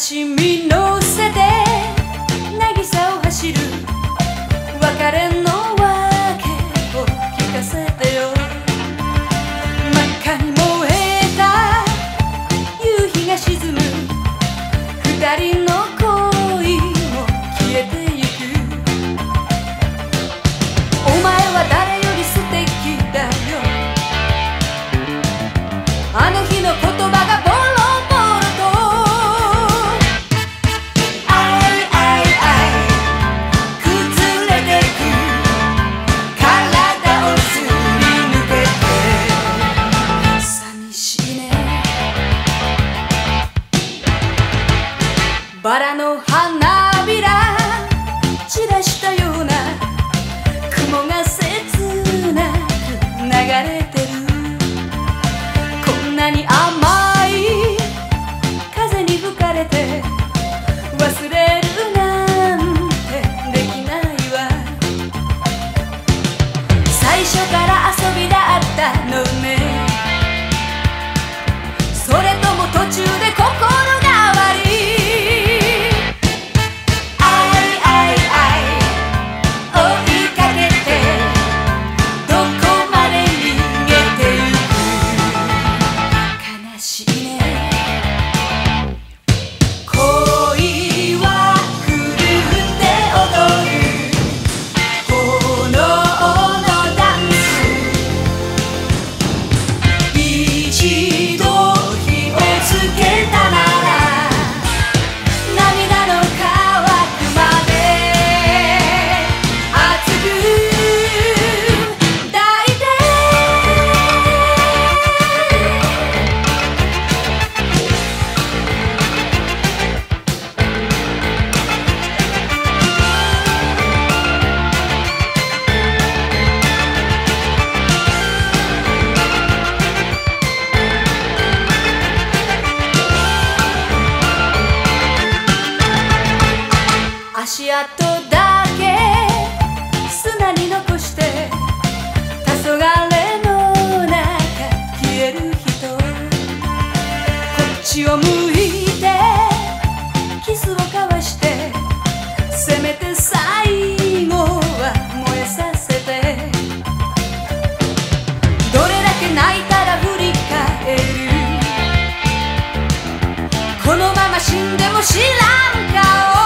しみのせてちを向いてキスを交わしてせめて最後は燃えさせて。どれだけ泣いたら振り返る？このまま死んでも知らん顔。